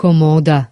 Comoda